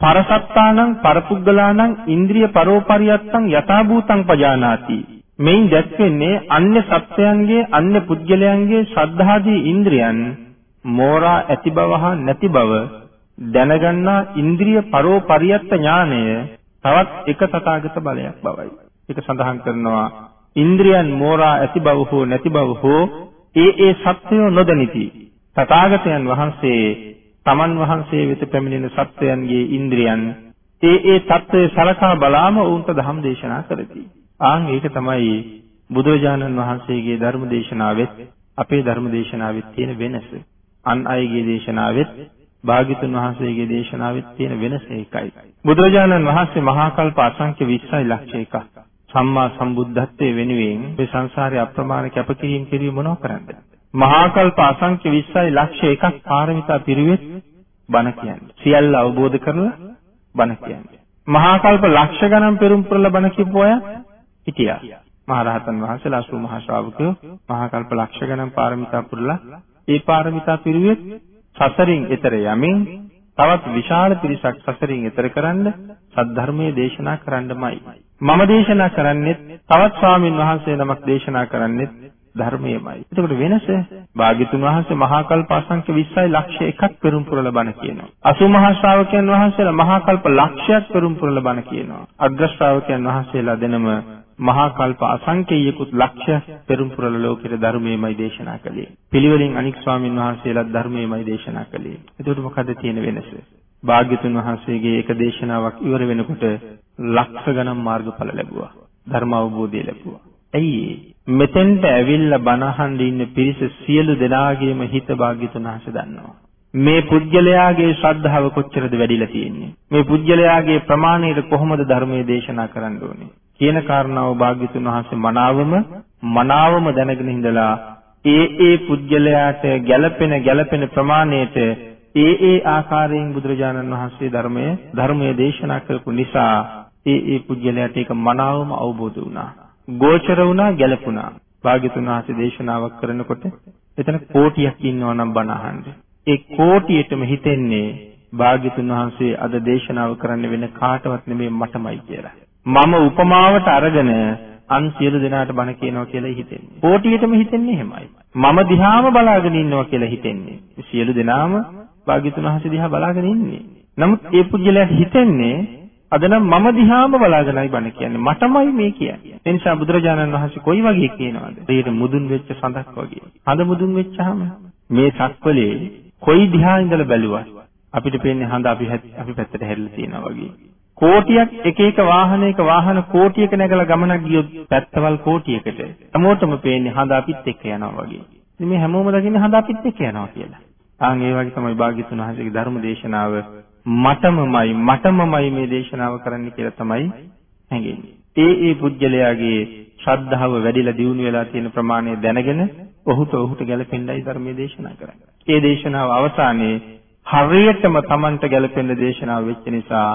පරසත්තානං පරපුග්ගලානං ඉන්ද්‍රිය පරෝපරියත්තං යථාභූතං පජානාති. මෙයින් දැක්වෙන්නේ අන්‍ය සත්‍යයන්ගේ අන්‍ය පුද්ගලයන්ගේ ශ්‍රද්ධාදී ඉන්ද්‍රියන් මෝරා ඇති බව හා නැති බව දැනගන්නා ඉන්ද්‍රිය පරෝපරියත්ත ඥානය තවත් එක තථාගත බලයක් බවයි. ඒක සඳහන් කරනවා ඉන්ද්‍රියන් මෝරා ඇති බව හෝ නැති බව හෝ ඒ ඒ සත්‍යය නොදනිති. තථාගතයන් වහන්සේ තමන් වහන්සේ වෙත පැමිණෙන සත්‍යයන්ගේ ඉන්ද්‍රියන් ඒ ඒ தත්ත්වය සලකා බලාම වුන්ට ධම් දේශනා කරති. ආන් ඒක තමයි බුදුරජාණන් වහන්සේගේ ධර්ම දේශනාවෙත් අපේ ධර්ම දේශනාවෙත් තියෙන වෙනස. අන් අයගේ දේශනාවෙත් භාග්‍යතුන් වහන්සේගේ දේශනාවෙත් තියෙන වෙනස ඒකයි. බුදුරජාණන් වහන්සේ මහා කල්ප අසංඛ්‍ය 20යි ලක්ෂ එකක්. සම්මා සම්බුද්ධත්වයේ වෙනුවෙන් මේ සංසාරේ අප්‍රමාණ කැපකිරීම කිරීම මොනව කරන්නද? මහා කල්ප අසංඛ්‍ය 20යි ලක්ෂ එකක් පාරමිතා පිරුවෙත් බණ කියන්නේ. සියල්ල අවබෝධ කරලා බණ කියන්නේ. මහා කල්ප ලක්ෂ ගණන් පෙරම් පුරලා බණ කියපු අය හිටියා. මහරහතන් වහන්සේලා අසු මහා ශ්‍රාවකයෝ මහා කල්ප ලක්ෂ ගණන් පාරමිතා පුරලා ඒ පාරමිතා පිරුවෙත් සසරින් එතර යමින් තවත් විශාල පිරිසක් සසරින් එතර කරන්න සද්ධර්මයේ දේශනා කරන්නමයි. මම දේශනා කරන්නේත් තවත් ස්වාමින් වහන්සේ නමක් දේශනා කරන්නේත් ධර්මයමයි. එතකොට වෙනස භාග්‍යතුන් වහන්සේ මහා කල්ප අසංඛ්‍ය 20යි ලක්ෂ එකක් පෙරම් පුරල බණ කියනවා. අසු මහා ශ්‍රාවකයන් වහන්සේලා මහා කල්ප ලක්ෂයක් පෙරම් පුරල බණ කියනවා. අග්‍ර ශ්‍රාවකයන් වහන්සේලා දෙනම මහා කල්ප අසංකේයකුත් ලක්ෂ පෙරම් පුරල ලෝකෙට ධර්මයේමයි දේශනා කළේ. පිළිවෙලින් අනික් ස්වාමින් වහන්සේලාත් ධර්මයේමයි දේශනා කළේ. එතකොට මොකද තියෙන වෙනස? භාග්‍යතුන් වහන්සේගේ එක දේශනාවක් ඉවර වෙනකොට ලක්ෂ ගණන් මාර්ගඵල ලැබුවා. ධර්ම අවබෝධය ලැබුවා. ඇයි මෙතෙන්ට ඇවිල්ලා බණ අහන්න ඉන්න පිරිස සියලු දෙනාගේම හිත භාග්‍යතුන් වහන්සේ දන්නවා. මේ පුජ්‍යලයාගේ ශ්‍රද්ධාව කොච්චරද වැඩිලා තියෙන්නේ මේ පුජ්‍යලයාගේ ප්‍රමාණයට කොහොමද ධර්මයේ දේශනා කරන්න ඕනේ කියන කාරණාව භාග්‍යතුන් වහන්සේ මනාවම මනාවම දැනගෙන ඉඳලා ඒ ඒ පුජ්‍යලයාට ගැළපෙන ගැළපෙන ප්‍රමාණයට ඒ ඒ ආකාරයෙන් බුදුරජාණන් වහන්සේ ධර්මයේ ධර්මයේ දේශනා කරපු නිසා ඒ ඒ පුජ්‍යලයාට ඒක මනාවම අවබෝධ වුණා. ගෝචර වුණා, ගැළපුණා. භාග්‍යතුන් වහන්සේ දේශනාවක් කරනකොට එතන කෝටියක් ඉන්නවා නම් බණ අහන්න. ඒ කෝටියටම හිතෙන්නේ භාග්‍යතුන් වහන්සේ අද දේශනාව කරන්න වෙන කාටවත් නෙමෙයි මටමයි කියලා. මම උපමාවට අරගෙන අන් සියලු දෙනාට බණ කියනවා කියලා හිතෙන්නේ. කෝටියටම හිතෙන්නේ එහෙමයි. මම දිහාම බලාගෙන ඉන්නවා කියලා හිතෙන්නේ. සියලු දෙනාම භාග්‍යතුන් වහන්සේ දිහා බලාගෙන ඉන්නේ. නමුත් ඒ පුජ්‍යලයට හිතෙන්නේ අද නම් මම දිහාම බලාගෙනයි බණ කියන්නේ. මටමයි මේ කියන්නේ. ඒ නිසා බුදුරජාණන් වහන්සේ කොයි වගේ කියනවද? ඒකට මුදුන් වෙච්ච සඳක් වගේ. හඳ මුදුන් වෙච්චාම මේ සක්වලේ කොයි දිහා ඉඳලා බැලුවත් අපිට පේන්නේ හඳ අපි අපි පැත්තට හැරිලා තියෙනවා වගේ. කෝටියක් එක එක වාහනයක වාහන කෝටියක නැගලා ගමනක් ගියොත් පැත්තවල් කෝටියකට හැමෝටම පේන්නේ හඳ අපිත් එක්ක යනවා වගේ. ඉතින් මේ හැමෝම දකින්නේ හඳ අපිත් එක්ක යනවා කියලා. ආන් ඒ වගේ තමයි භාග්‍යතුන් වහන්සේගේ ධර්ම දේශනාව මටමමයි මටමමයි මේ දේශනාව කරන්න කියලා තමයි හැඟෙන්නේ. ඒ ඒ පුජ්‍යලයාගේ ශ්‍රද්ධාව වැඩිලා දියුණු වෙලා තියෙන ප්‍රමාණය දැනගෙන ඔහුට ඔහුට ගැලපෙන්නයි ධර්මයේ දේශනා කරන්නේ. ඒ දේශනාව අවසානයේ හරියටම Tamanට ගැලපෙන දේශනාව වෙච්ච නිසා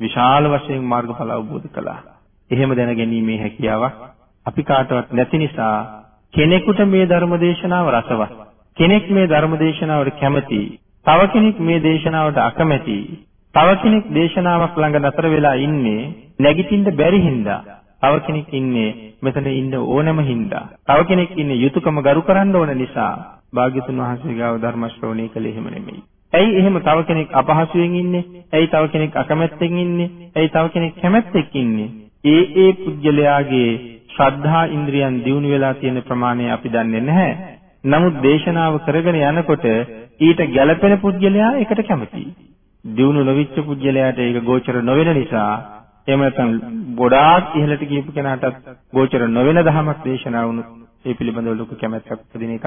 විශාල වශයෙන් මාර්ගඵල අවබෝධ කළා. එහෙම දැනගැනීමේ හැකියාවක් අපි කාටවත් නැති නිසා කෙනෙකුට මේ ධර්ම දේශනාව රසවත්. කෙනෙක් මේ ධර්ම දේශනාවට කැමති. තව කෙනෙක් මේ දේශනාවට අකමැති. තව කෙනෙක් දේශනාවක් ළඟ නතර වෙලා ඉන්නේ නැගිටින්න බැරි හින්දා. තව කෙනෙක් ඉන්නේ මෙතන ඉන්න ඕනම හින්දා. තව කෙනෙක් ඉන්නේ යුතුයකම ගරු කරන්න ඕන නිසා භාග්‍යතුන් වහන්සේ ගාව ධර්ම ශ්‍රවණය කළේ එහෙම නෙමෙයි. ඇයි එහෙම තව කෙනෙක් අපහසුයෙන් ඉන්නේ? ඇයි තව කෙනෙක් අකමැත්තෙන් ඉන්නේ? ඇයි තව කෙනෙක් කැමැත්තෙන් ඉන්නේ? ඒ ඒ පුජ්‍යලයාගේ ශ්‍රද්ධා ඉන්ද්‍රියන් දියුණු වෙලා තියෙන ප්‍රමාණය අපි දන්නේ නැහැ. නමුත් දේශනාව කරගෙන යනකොට ඊට ගැළපෙන පුජ්‍යලයා ඒකට කැමතියි. දියුණු නොවිච්ච පුජ්‍යලයාට ඒක ගෝචර නොවන නිසා එහෙම නැත්නම් ගොඩාක් ඉහළට ගියපු කෙනාටත් ගෝචර නොවන ධමයක් දේශනා වුණොත් ඒ පිළිබඳව ලොකු කැමැත්තක් උපදින එකක්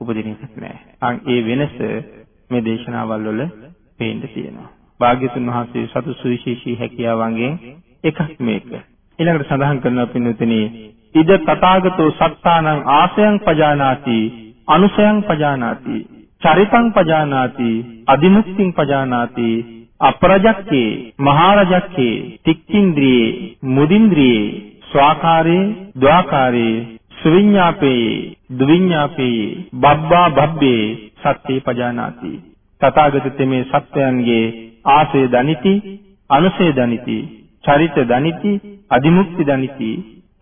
උපදින එකක් නෑ. අන් ඒ වෙනස මේ දේශනාවල් වල පේන්න තියෙනවා. භාග්‍යතුන් වහන්සේ සතු සුවිශේෂී හැකියාවන්ගෙන් එකක් මේක. ඊළඟට සඳහන් කරනවා පින්වතුනි ඉද තථාගතෝ සත්තානං ආසයන් පජානාති අනුසයන් පජානාති චරිතං පජානාති අදිමුක්තිං පජානාති අපරජක්කේ මහරජක්කේ තික්කින්ද්‍රියේ මුදින්ද්‍රියේ ස්වාකාරේ ද්වාකාරේ සුවිඤ්ඤාපේ දුවිඤ්ඤාපේ බබ්බා බබ්බේ සත්‍යේ පජානාති. තථාගත තෙමේ සත්‍යයන්ගේ ආසේ දනිති අනුසේ දනිති චරිත දනිති අදිමුක්ති දනිති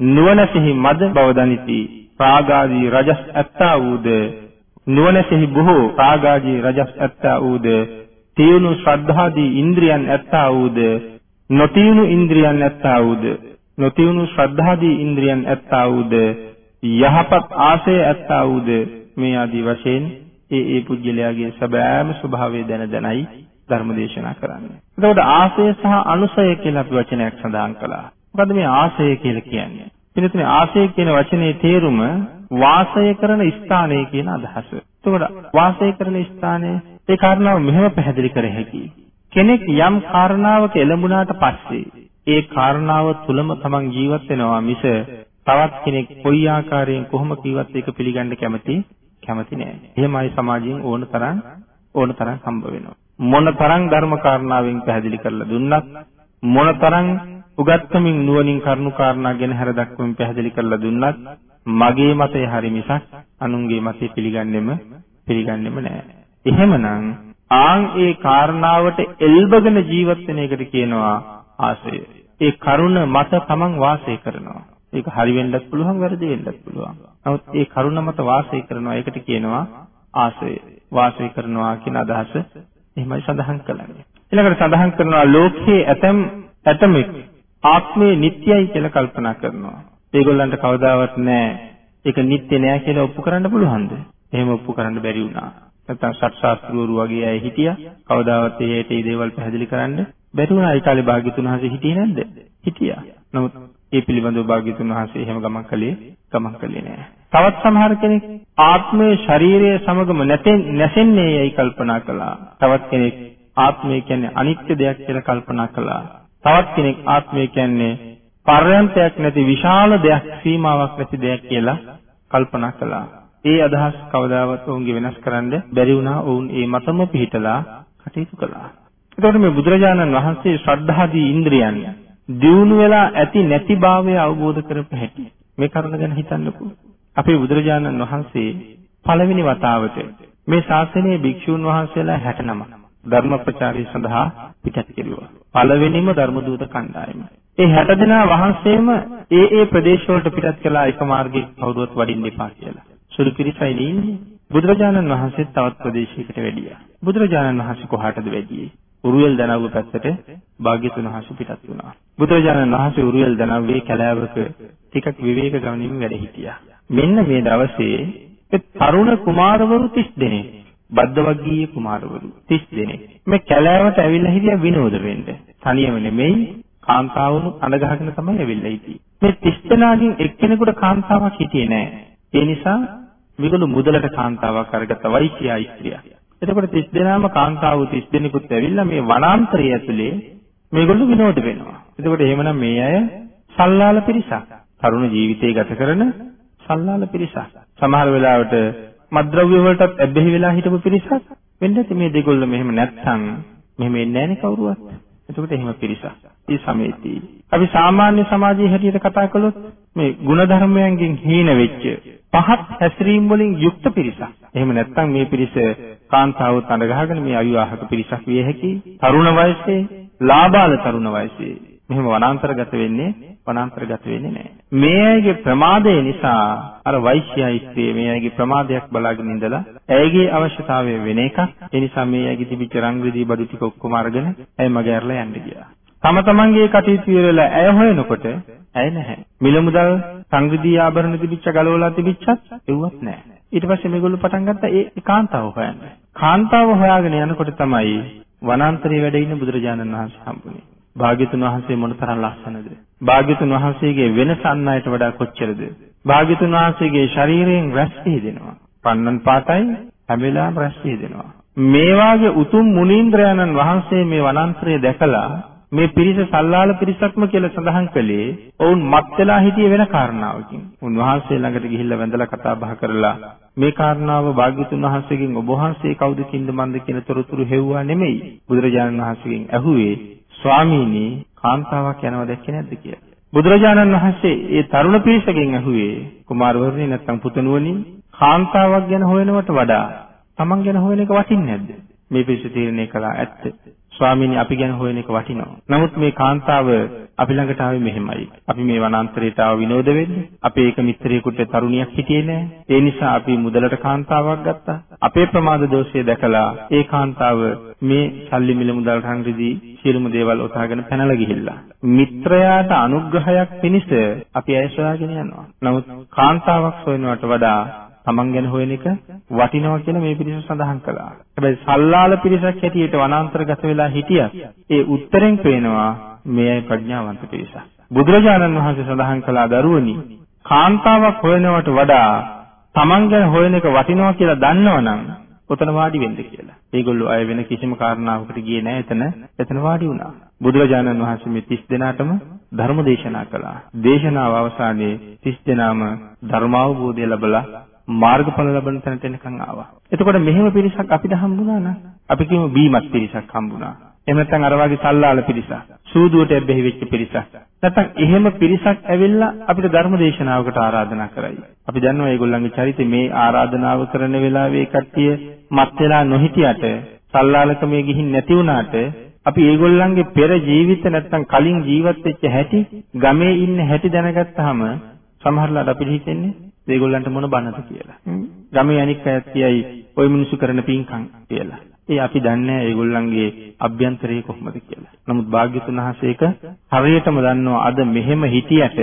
නුවණසෙහි මද බව දනිති. රාගාදී රජස් ඇත්තා වූද නුවණසෙහි බොහෝ රාගාදී රජස් ඇත්තා වූද තියුණු ශ්‍රද්ධාදී ඉන්ද්‍රියන් ඇත්තා වූද නොතියුණු ඉන්ද්‍රියන් ඇත්තා වූද නොතියුණු ශ්‍රද්ධාදී ඉන්ද්‍රියන් ඇත්තා වූද යහපත් ආශය ඇත්තා වූද මේ ආදී වශයෙන් ඒ ඒ පුජ්‍යලයාගේ සැබෑම ස්වභාවය දැන දැනයි ධර්ම දේශනා කරන්නේ. එතකොට ආශය සහ අනුසය කියලා අපි වචනයක් සඳහන් කළා. මොකද්ද මේ ආශය කියලා කියන්නේ? පිළිතුරේ ආශය කියන වචනේ තේරුම වාසය කරන ස්ථානය කියන අදහස. එතකොට වාසය කරන ස්ථානය ඒ කාරණාව මෙහෙම පැහැදිලි කර හැකියි. කෙනෙක් යම් කාරණාවක එළඹුණාට පස්සේ ඒ කාරණාව තුලම තමන් ජීවත් වෙනවා මිස තවත් කෙනෙක් කොයි ආකාරයෙන් කොහොම කිව්වත් ඒක පිළිගන්න කැමති කැමති නෑ. එහෙමයි සමාජයෙන් ඕන තරම් ඕන තරම් හම්බ වෙනවා. මොන තරම් ධර්ම කාරණාවෙන් පැහැදිලි කරලා දුන්නත් මොන තරම් උගත්කමින් නුවණින් කරුණු කාරණා ගැන හැර දක්වමින් පැහැදිලි කරලා දුන්නත් මගේ මතය හරි මිසක් අනුන්ගේ මතය පිළිගන්නෙම පිළිගන්නෙම නෑ. එහෙමනම් ආන් ඒ කාරණාවට එල්බගෙන ජීවත් වෙන එකට කියනවා ආසය. ඒ කරුණ මත තමන් වාසය කරනවා. ඒක හරි වෙන්නත් පුළුවන් වැරදි වෙන්නත් පුළුවන්. නමුත් ඒ කරුණ මත වාසය කරනවා ඒකට කියනවා ආසය. වාසය කරනවා කියන අදහස එහෙමයි සඳහන් කරන්නේ. ඊළඟට සඳහන් කරනවා ලෝකයේ ඇතම් ඇතමෙක් ආත්මය නිට්ටයයි කියලා කල්පනා කරනවා. ඒගොල්ලන්ට කවදාවත් නෑ ඒක නිට්ටය නෑ කියලා ඔප්පු කරන්න පුළුවන්ද? එහෙම ඔප්පු කරන්න බැරි වුණා. නැත්නම් සත්‍ශාස්ත්‍රවරු වගේ අය හිටියා. කවදාවත් ඒට මේ දේවල් පැහැදිලි කරන්න බැරි වුණා. ඒ කාලේ භාග්‍යතුන් වහන්සේ හිටියේ නැද්ද? හිටියා. නමුත් ඒ පිළිබඳව භාග්‍යතුන් වහන්සේ එහෙම ගමන් කළේ ගමන් කළේ නෑ. තවත් සමහර කෙනෙක් ආත්මයේ ශරීරයේ සමගම නැසෙන්නේ යයි කල්පනා කළා. තවත් කෙනෙක් ආත්මය කියන්නේ අනිත්‍ය දෙයක් කියලා කල්පනා කළා. තවත් කෙනෙක් ආත්මය කියන්නේ පර්යන්තයක් නැති විශාල දෙයක් සීමාවක් නැති දෙයක් කියලා කල්පනා කළා. ඒ අදහස් කවදාවත් ඔවුන්ගේ වෙනස් කරන්න බැරි වුණා. ඔවුන් ඒ මතම පිහිටලා කටයුතු කළා. එතකොට මේ බුදුරජාණන් වහන්සේ ශ්‍රද්ධාදී ඉන්ද්‍රියන් දියුණු වෙලා ඇති නැතිභාවය අවබෝධ කරපු හැටි මේ කරුණ ගැන හිතන්නකෝ. අපේ බුදුරජාණන් වහන්සේ පළවෙනි වතාවට මේ ශාසනයේ භික්ෂූන් වහන්සේලා 69 ධර්ම ප්‍රචාරය සඳහා පිටත් කෙරුවා. පළවෙනිම ධර්ම දූත කණ්ඩායම. ඒ 60 දෙනා වහන්සේම ඒ ඒ ප්‍රදේශවලට පිටත් කළා එක මාර්ගයේ කවුරුවත් වඩින්න එපා කියලා. සුළු පිරිසයි ඉන්නේ. බුදුරජාණන් වහන්සේ තවත් ප්‍රදේශයකට වැඩියා. බුදුරජාණන් වහන්සේ කොහාටද වැඩියේ? උරුවෙල් දනව්ව පැත්තට භාග්‍යතුන් වහන්සේ පිටත් වුණා. බුදුරජාණන් වහන්සේ උරුවෙල් දනව්වේ කැලෑවක ටිකක් විවේක ගමනින් වැඩ හිටියා. මෙන්න මේ දවසේ ඒ තරුණ කුමාරවරු 30 දෙනෙක් බද්දවග්ගීය කුමාරවරු 30 දෙනෙක් මේ කැලෑවට ඇවිල්ලා හිටියා විනෝද වෙන්න. තනියම නෙමෙයි කාන්තාවුණු අඬ ගහගෙන තමයි ඇවිල්ලා හිටියේ. මේ 30 දෙනාගෙන් එක්කෙනෙකුට කාන්තාවක් හිටියේ නෑ. ඒ නිසා මේගොල්ලෝ මුදලට කාන්තාවක් අරගත්ත වෛශ්‍යා ස්ත්‍රියක්. එතකොට 30 දෙනාම කාන්තාවෝ 30 දෙනෙකුත් ඇවිල්ලා මේ වනාන්තරය ඇතුලේ මේගොල්ලෝ විනෝද වෙනවා. එතකොට එහෙමනම් මේ අය සල්ලාල පිරිසක්. තරුණ ජීවිතය ගත කරන සල්ලාල පිරිසක්. සමහර වෙලාවට මද්ද්‍රව්‍ය වලටත් ඇබ්බැහි වෙලා හිටපු පිරිසක් වෙන්න ඇති මේ දෙගොල්ලෝ මෙහෙම නැත්තම් මෙහෙම එන්නේ නැහනේ කවුරුවත්. එතකොට එහෙම පිරිසක්. ඒ සමයේදී අපි සාමාන්‍ය සමාජයේ හැටියට කතා කළොත් මේ ಗುಣධර්මයන්ගෙන් හීන වෙච්ච පහත් හැසිරීම් වලින් යුක්ත පිරිසක්. එහෙම නැත්නම් මේ පිරිස කාන්තාවොත් අඬ ගහගෙන මේ අවිවාහක පිරිසක් විය හැකි. තරුණ වයසේ, ලාබාල තරුණ වයසේ මෙහෙම වනාන්තරගත වෙන්නේ වනාන්තරගත වෙන්නේ නැහැ. මේ අයගේ ප්‍රමාදය නිසා අර වෛශ්‍ය ස්ත්‍රිය මේ අයගේ ප්‍රමාදයක් බලාගෙන ඉඳලා ඇයගේ අවශ්‍යතාවය වෙන එකක්. ඒ නිසා මේ අයගේ තිබිච්ච රංග රිදී බඩු ටික ඔක්කොම අරගෙන ඇය මගේ ඇරලා යන්න ගියා. තම තමන්ගේ කටයුතු ඉවරලා ඇය හොයනකොට ඇය නැහැ. මිල මුදල් සංග්‍රහී ආභරණ තිබිච්ච ගලවලා තිබිච්චත් එව්වත් නැහැ. ඊට පස්සේ මේගොල්ලෝ පටන් ගත්තා ඒ කාන්තාව හොයන්න. කාන්තාව හොයාගෙන යනකොට තමයි වනාන්තරයේ වැඩ ඉන්න බුදුරජාණන් වහන්සේ හම්බුනේ. භාග්‍යතුන් වහන්සේ මොනතරම් ලස්සනද? භාග්‍යතුන් වහන්සේගේ වෙනස අන් අයට වඩා කොච්චරද? භාග්‍යතුන් වහන්සේගේ ශරීරයෙන් රැස් දෙනවා. පන්නන් පාටයි හැම වෙලාවෙම රැස් දෙනවා. මේ වාගේ උතුම් මුනීන්ද්‍රයන්න් වහන්සේ මේ වනාන්තරය දැකලා මේ පිරිස සල්ලාල පිරිසක්ම කියලා සඳහන් කළේ ඔවුන් මත් වෙලා හිටියේ වෙන කාරණාවකින්. උන්වහන්සේ ළඟට ගිහිල්ලා වැඳලා කතා බහ කරලා මේ කාරණාව භාග්‍යතුන් වහන්සේගෙන් ඔබ වහන්සේ කවුද කින්ද මන්ද කියන තොරතුරු හෙව්වා නෙමෙයි. බුදුරජාණන් වහන්සේගෙන් ඇහුවේ ස්වාමීනි කාන්තාවක් යනව දැක්කේ නැද්ද කියලා. බුදුරජාණන් වහන්සේ ඒ තරුණ පිරිසගෙන් ඇහුවේ කුමාරවරුනි නැත්නම් පුතණුවනි කාන්තාවක් ගැන හොයනවට වඩා තමන් ගැන හොයන එක වටින්නේ නැද්ද? මේ පිරිස තීරණය කළා ඇත්ත. ස්වාමීනි අපි ගැන හොයන එක වටිනවා. නමුත් මේ කාන්තාව අපි ළඟට ආවේ මෙහෙමයි. අපි මේ වනාන්තරයට ආව විනෝද වෙන්න. අපේ එක මිත්‍රයෙකුට තරුණියක් හිටියේ නෑ. ඒ නිසා අපි මුදලට කාන්තාවක් ගත්තා. අපේ ප්‍රමාද දෝෂය දැකලා ඒ කාන්තාව මේ සල්ලි මිල මුදල් රංගදී සියලුම දේවල් ඔතාගෙන පැනලා ගිහිල්ලා. මිත්‍රයාට අනුග්‍රහයක් පිණිස අපි ඇය සොයාගෙන යනවා. නමුත් කාන්තාවක් සොයනවට වඩා තමන් ගැන හොයන එක වටිනවා කියලා මේ පිරිස සඳහන් කළා. හැබැයි සල්ලාල පිරිසක් හැටියට වනාන්තරගත වෙලා හිටියත් ඒ උත්තරෙන් පේනවා මේ අය ප්‍රඥාවන්ත පිරිසක්. බුදුරජාණන් වහන්සේ සඳහන් කළා දරුවනි කාන්තාවක් හොයනවට වඩා තමන් ගැන හොයන එක වටිනවා කියලා දන්නවනම් ඔතන වාඩි වෙන්න කියලා. ඒගොල්ලෝ අය වෙන කිසිම කාරණාවකට ගියේ නැහැ එතන. එතන වාඩි වුණා. බුදුරජාණන් වහන්සේ මේ 30 දෙනාටම ධර්ම දේශනා කළා. දේශනාව අවසානයේ 30 දෙනාම ධර්මාවබෝධය ලැබලා මාර්ගඵල ලබන තැනට එනකන් ආවා. එතකොට මෙහෙම පිරිසක් අපිට හම්බුණා නම් අපි කියමු බීමත් පිරිසක් හම්බුණා. එහෙම නැත්නම් අර වගේ සල්ලාල පිරිසක්. සූදුවට ඇබ්බැහි වෙච්ච පිරිසක්. නැත්නම් එහෙම පිරිසක් ඇවිල්ලා අපිට ධර්ම දේශනාවකට ආරාධනා කරයි. අපි දන්නවා මේගොල්ලන්ගේ චරිතය මේ ආරාධනාව කරන වෙලාවේ කට්ටිය මත් වෙලා නොහිටියට සල්ලාලකමේ ගිහින් නැති වුණාට අපි ඒගොල්ලන්ගේ පෙර ජීවිත නැත්නම් කලින් ජීවත් වෙච්ච හැටි ගමේ ඉන්න හැටි දැනගත්තාම සමහරලාට අපිට හිතෙන්නේ ඒගොල්ලන්ට මොන බනද කියලා. ගමේ අනික් අයත් කියයි ওই මිනිස්සු කරන පින්කම් කියලා. ඒ අපි දන්නේ ඒගොල්ලන්ගේ අභ්‍යන්තරය කොහොමද කියලා. නමුත් භාග්‍යතුන් වහන්සේක හරියටම දන්නවා අද මෙහෙම හිටියට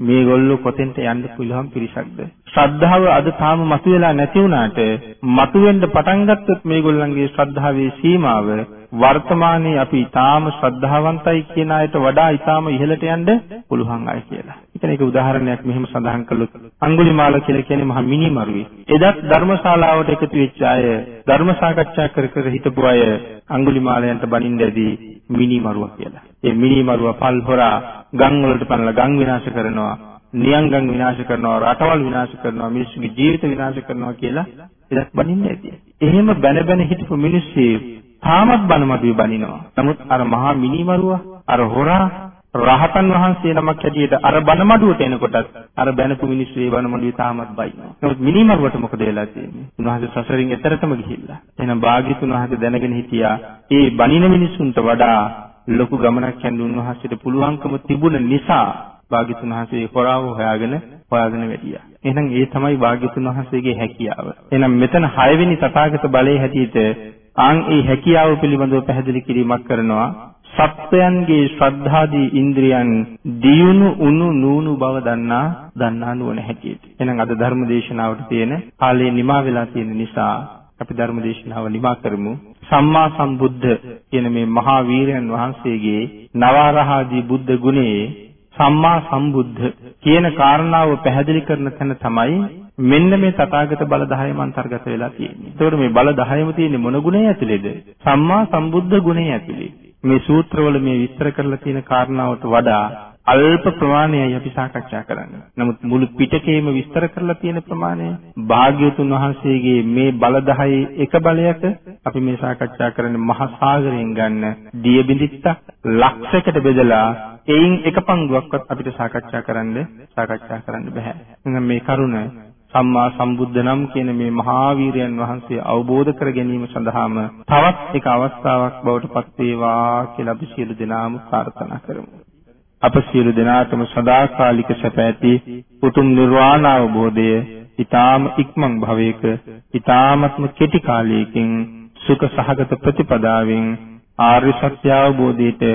මේගොල්ලෝ කොතෙන්ට යන්න පුළුවන් පිරිසක්ද? ශ්‍රද්ධාව අද තාම මතුවලා නැති වුණාට මතුවෙන්න පටන් ගත්තොත් මේගොල්ලන්ගේ ශ්‍රද්ධාවේ සීමාව වර්තමානයේ අපි ඊටාම ශ්‍රද්ධාවන්තයි කියන අයට වඩා ඊටාම ඉහළට යන්න පුළුවන් අය කියලා. ඉතින් ඒක උදාහරණයක් මෙහෙම සඳහන් කළොත් අඟුලිමාල කියලා කියන්නේ මහා මිනිමරුවේ. එදත් ධර්මශාලාවට එකතු වෙච්ච අය ධර්ම සාකච්ඡා කර කර හිටපු අය අඟුලිමාලයන්ට බනින්නදී මිනිමරුවා කියලා. ඒ මිනිමරුවා පල් හොරා ගම් වලට පනලා ගම් විනාශ කරනවා. නියංගම් විනාශ කරනවා රටවල් විනාශ කරනවා මිනිස්සුගේ ජීවිත විනාශ කරනවා කියලා එදත් බනින්නේ නැති. එහෙම බැන බැන හිටපු මිනිස්සු තාමත් බනමඩුවේ බනිනවා. නමුත් අර මහා මිනිමරුවා අර හොරා රහතන් වහන්සේ නමක් හැටියට අර බනමඩුවට එනකොටත් අර බැනපු මිනිස්සු ඒ බනමඩුවේ තාමත් බයිනවා. නමුත් මිනිමරුවට මොකද වෙලා තියෙන්නේ? උන්වහන්සේ සසරින් එතරටම ගිහිල්ලා. එහෙනම් භාග්‍යතුන් වහන්සේ දැනගෙන හිටියා ඒ බනින මිනිසුන්ට වඩා ලොකු ගමනක් යන්න උන්වහන්සේට පුළුවන්කම තිබුණ නිසා භාග්‍යතුන් වහන්සේ හොරාව හොයාගෙන හොයාගෙන වැඩියා. එහෙනම් ඒ තමයි භාග්‍යතුන් වහන්සේගේ හැකියාව. එහෙනම් මෙතන 6 වෙනි තථාගත බලයේ හැටියට ආන් ඒ හැකියාව පිළිබඳව පැහැදිලි කිරීමක් කරනවා. සත්වයන්ගේ ශ්‍රද්ධාදී ඉන්ද්‍රියන් දියුණු උණු නූණු බව දන්නා දන්නා නුවණ හැටියට. එහෙනම් අද ධර්ම දේශනාවට තියෙන කාලේ නිමා වෙලා තියෙන නිසා අපි ධර්ම දේශනාව නිමා කරමු. සම්මා සම්බුද්ධ කියන මේ මහා වීරයන් වහන්සේගේ නවාරහාදී බුද්ධ ගුණයේ සම්මා සම්බුද්ධ කියන කාරණාව පැහැදිලි කරන තැන තමයි මෙන්න මේ තථාගත බල 10ම අන්තර්ගත වෙලා තියෙන්නේ. ඒතකොට මේ බල 10ම තියෙන්නේ මොන ගුණය ඇතුලේද? සම්මා සම්බුද්ධ ගුණය ඇතුලේ. මේ සූත්‍රවල මේ විස්තර කරලා තියෙන කාරණාවට වඩා අල්ප ප්‍රමාණයයි අපි සාකච්ඡා කරන්නේ. නමුත් මුළු පිටකේම විස්තර කරලා තියෙන ප්‍රමාණය භාග්‍යවතුන් වහන්සේගේ මේ බල 10 එක බලයක අපි මේ සාකච්ඡා කරන්නේ මහා සාගරයෙන් ගන්න දිය බිඳිත්ත ලක්ෂයකට බෙදලා එයින් එක පංගුවක්වත් අපිට සාකච්ඡා කරන්න සාකච්ඡා කරන්න බෑ. එහෙනම් මේ කරුණ සම්මා සම්බුද්ධ නම් කියන මේ මහා වීරයන් වහන්සේ අවබෝධ කර ගැනීම සඳහාම තවත් එක අවස්ථාවක් බවට පත් වේවා කියලා අපි සියලු දෙනාම ප්‍රාර්ථනා කරමු. අප සියලු දෙනාටම සදාකාලික සැප ඇති උතුම් නිර්වාණ අවබෝධය ඊ타ම ඉක්මන් භවයක ඊ타මත්ම කෙටි කාලයකින් සුඛ සහගත ප්‍රතිපදාවෙන් ආර්ය සත්‍ය අවබෝධයට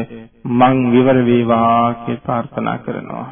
මං විවර වේවා කියලා ප්‍රාර්ථනා කරනවා